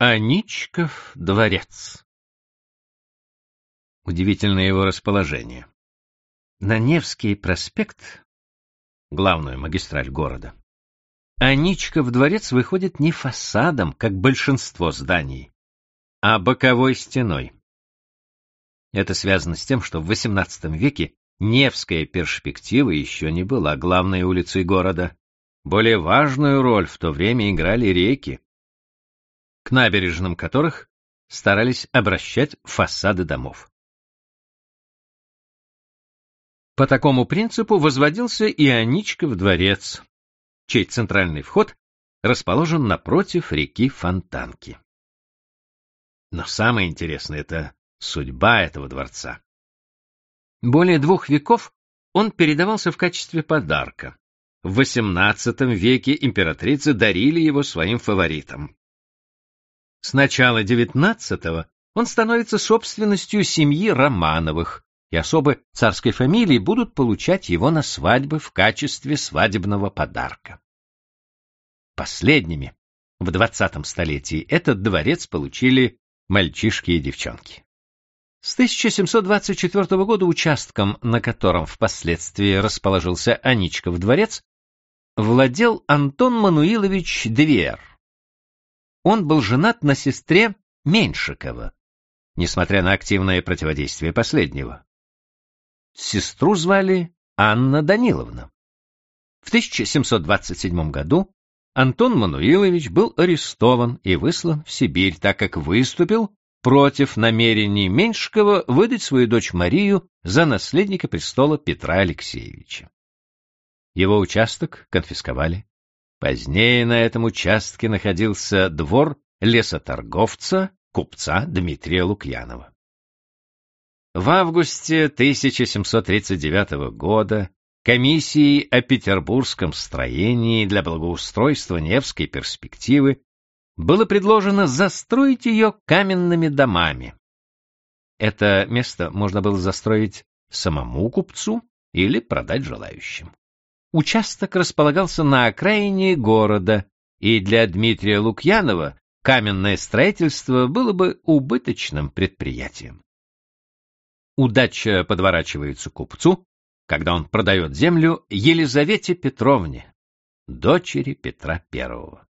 Аничков дворец. Удивительное его расположение. На Невский проспект, главную магистраль города, Аничков дворец выходит не фасадом, как большинство зданий, а боковой стеной. Это связано с тем, что в XVIII веке Невская перспектива еще не была главной улицей города. Более важную роль в то время играли реки, к набережным которых старались обращать фасады домов. По такому принципу возводился и Аничков дворец, чей центральный вход расположен напротив реки Фонтанки. Но самое интересное — это судьба этого дворца. Более двух веков он передавался в качестве подарка. В XVIII веке императрицы дарили его своим фаворитам. С начала XIX он становится собственностью семьи Романовых, и особы царской фамилии будут получать его на свадьбы в качестве свадебного подарка. Последними в XX столетии этот дворец получили мальчишки и девчонки. С 1724 года участком, на котором впоследствии расположился Аничков дворец, владел Антон Мануилович Двер. Он был женат на сестре Меньшикова, несмотря на активное противодействие последнего. Сестру звали Анна Даниловна. В 1727 году Антон Мануилович был арестован и выслан в Сибирь, так как выступил против намерений Меньшикова выдать свою дочь Марию за наследника престола Петра Алексеевича. Его участок конфисковали. Позднее на этом участке находился двор лесоторговца, купца Дмитрия Лукьянова. В августе 1739 года комиссией о петербургском строении для благоустройства Невской перспективы было предложено застроить ее каменными домами. Это место можно было застроить самому купцу или продать желающим. Участок располагался на окраине города, и для Дмитрия Лукьянова каменное строительство было бы убыточным предприятием. Удача подворачивается купцу, когда он продает землю Елизавете Петровне, дочери Петра I.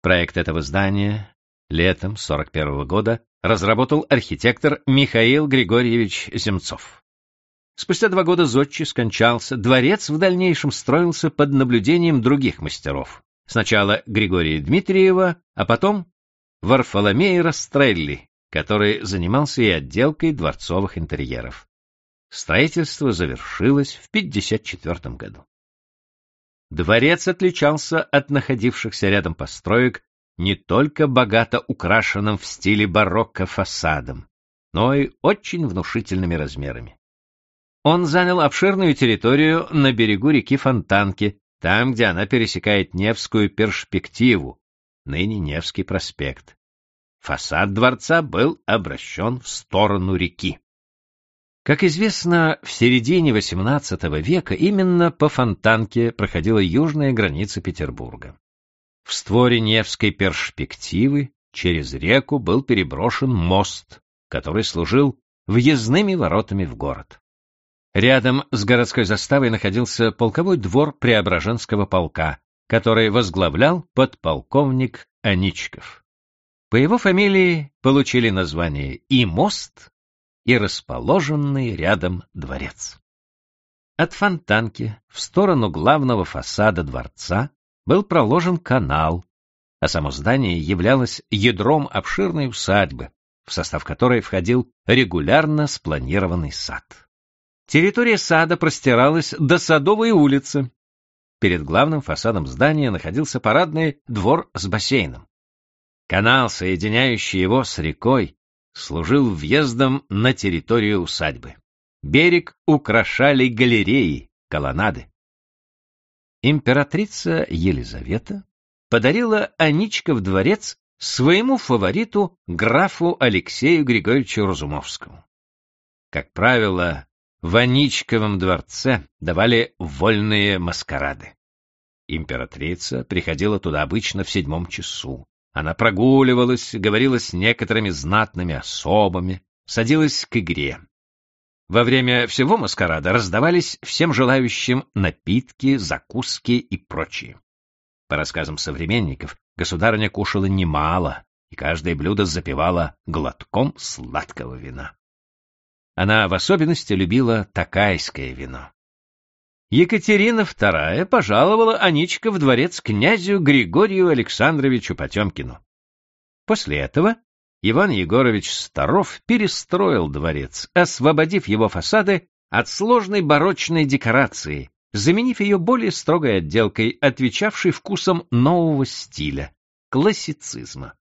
Проект этого здания летом 41 года разработал архитектор Михаил Григорьевич Земцов. Спустя два года Зодчий скончался, дворец в дальнейшем строился под наблюдением других мастеров. Сначала Григория Дмитриева, а потом Варфоломея Растрелли, который занимался и отделкой дворцовых интерьеров. Строительство завершилось в 1954 году. Дворец отличался от находившихся рядом построек не только богато украшенным в стиле барокко фасадом, но и очень внушительными размерами. Он занял обширную территорию на берегу реки Фонтанки, там, где она пересекает Невскую перспективу, ныне Невский проспект. Фасад дворца был обращен в сторону реки. Как известно, в середине XVIII века именно по Фонтанке проходила южная граница Петербурга. В створе Невской перспективы через реку был переброшен мост, который служил въездными воротами в город. Рядом с городской заставой находился полковой двор Преображенского полка, который возглавлял подполковник Аничков. По его фамилии получили название и мост, и расположенный рядом дворец. От фонтанки в сторону главного фасада дворца был проложен канал, а само здание являлось ядром обширной усадьбы, в состав которой входил регулярно спланированный сад. Территория сада простиралась до Садовой улицы. Перед главным фасадом здания находился парадный двор с бассейном. Канал, соединяющий его с рекой, служил въездом на территорию усадьбы. Берег украшали галереи, колоннады. Императрица Елизавета подарила Аничков дворец своему фавориту графу Алексею Григорьевичу Разумовскому. Как правило, в Аничковом дворце давали вольные маскарады. Императрица приходила туда обычно в седьмом часу, Она прогуливалась, говорила с некоторыми знатными особами, садилась к игре. Во время всего маскарада раздавались всем желающим напитки, закуски и прочее. По рассказам современников, государыня кушала немало, и каждое блюдо запивала глотком сладкого вина. Она в особенности любила такайское вино. Екатерина II пожаловала Аничка в дворец князю Григорию Александровичу Потемкину. После этого Иван Егорович Старов перестроил дворец, освободив его фасады от сложной барочной декорации, заменив ее более строгой отделкой, отвечавшей вкусам нового стиля — классицизма.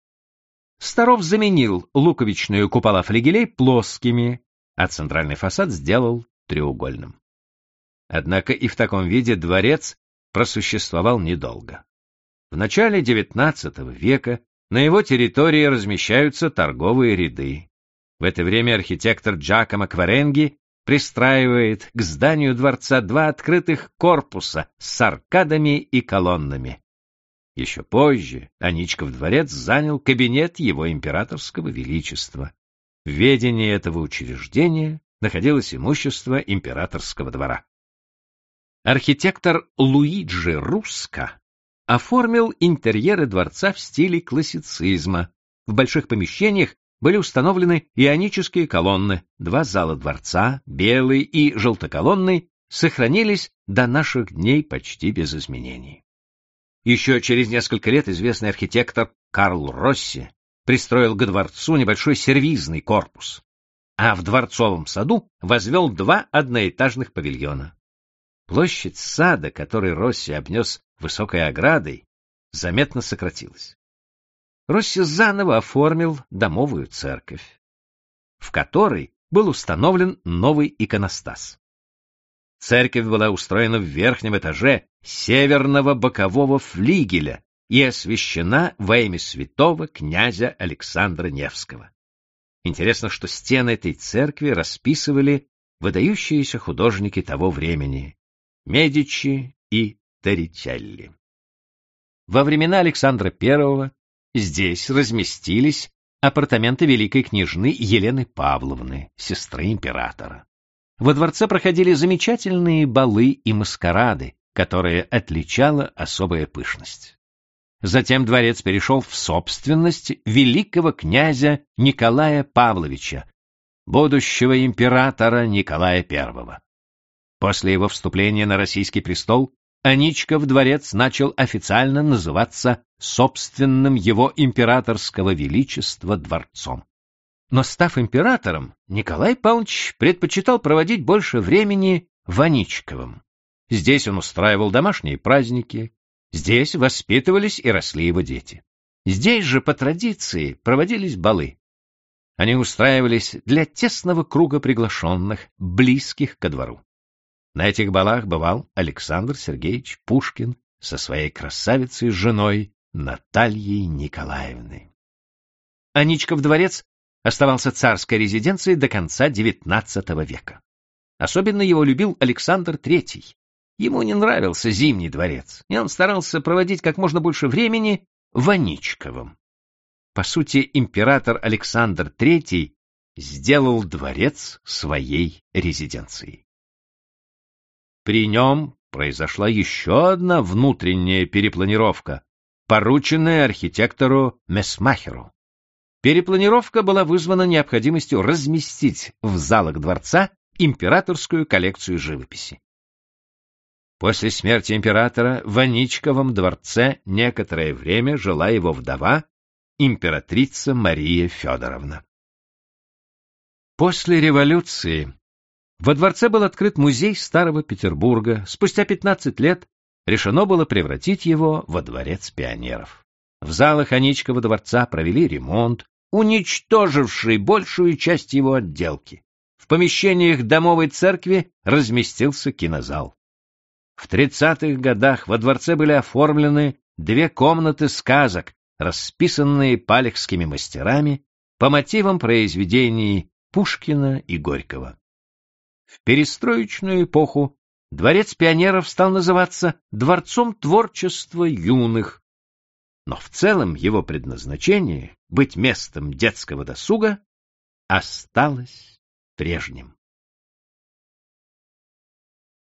Старов заменил луковичную купола флигелей плоскими, а центральный фасад сделал треугольным. Однако и в таком виде дворец просуществовал недолго. В начале XIX века на его территории размещаются торговые ряды. В это время архитектор Джакомо Кваренги пристраивает к зданию дворца два открытых корпуса с аркадами и колоннами. Еще позже Аничков дворец занял кабинет его императорского величества. В ведении этого учреждения находилось имущество императорского двора. Архитектор Луиджи Русско оформил интерьеры дворца в стиле классицизма. В больших помещениях были установлены ионические колонны. Два зала дворца, белый и желтоколонный, сохранились до наших дней почти без изменений. Еще через несколько лет известный архитектор Карл Росси пристроил к дворцу небольшой сервизный корпус, а в дворцовом саду возвел два одноэтажных павильона. Площадь сада, который Росси обнес высокой оградой, заметно сократилась. Росси заново оформил домовую церковь, в которой был установлен новый иконостас. Церковь была устроена в верхнем этаже северного бокового флигеля и освящена во имя святого князя Александра Невского. Интересно, что стены этой церкви расписывали выдающиеся художники того времени Медичи и Торричелли. Во времена Александра I здесь разместились апартаменты великой княжны Елены Павловны, сестры императора. Во дворце проходили замечательные балы и маскарады, которые отличала особая пышность. Затем дворец перешел в собственность великого князя Николая Павловича, будущего императора Николая I. После его вступления на российский престол Аничков дворец начал официально называться собственным его императорского величества дворцом. Но став императором, Николай Павлович предпочитал проводить больше времени в Аничковом. Здесь он устраивал домашние праздники, здесь воспитывались и росли его дети. Здесь же, по традиции, проводились балы. Они устраивались для тесного круга приглашенных, близких ко двору. На этих балах бывал Александр Сергеевич Пушкин со своей красавицей женой Натальей Николаевной. Аничков дворец оставался царской резиденцией до конца XIX века. Особенно его любил Александр III. Ему не нравился Зимний дворец, и он старался проводить как можно больше времени в Аничковом. По сути, император Александр III сделал дворец своей резиденцией. При нем произошла еще одна внутренняя перепланировка, порученная архитектору Месмахеру. Перепланировка была вызвана необходимостью разместить в залах дворца императорскую коллекцию живописи. После смерти императора в Аничковом дворце некоторое время жила его вдова, императрица Мария Федоровна. После революции во дворце был открыт музей Старого Петербурга. Спустя 15 лет решено было превратить его во дворец пионеров. В залах Аничкова дворца провели ремонт, уничтоживший большую часть его отделки. В помещениях домовой церкви разместился кинозал. В 30-х годах во дворце были оформлены две комнаты сказок, расписанные палехскими мастерами по мотивам произведений Пушкина и Горького. В перестроечную эпоху Дворец пионеров стал называться Дворцом творчества юных. но в целом его предназначение быть местом детского досуга осталось прежним.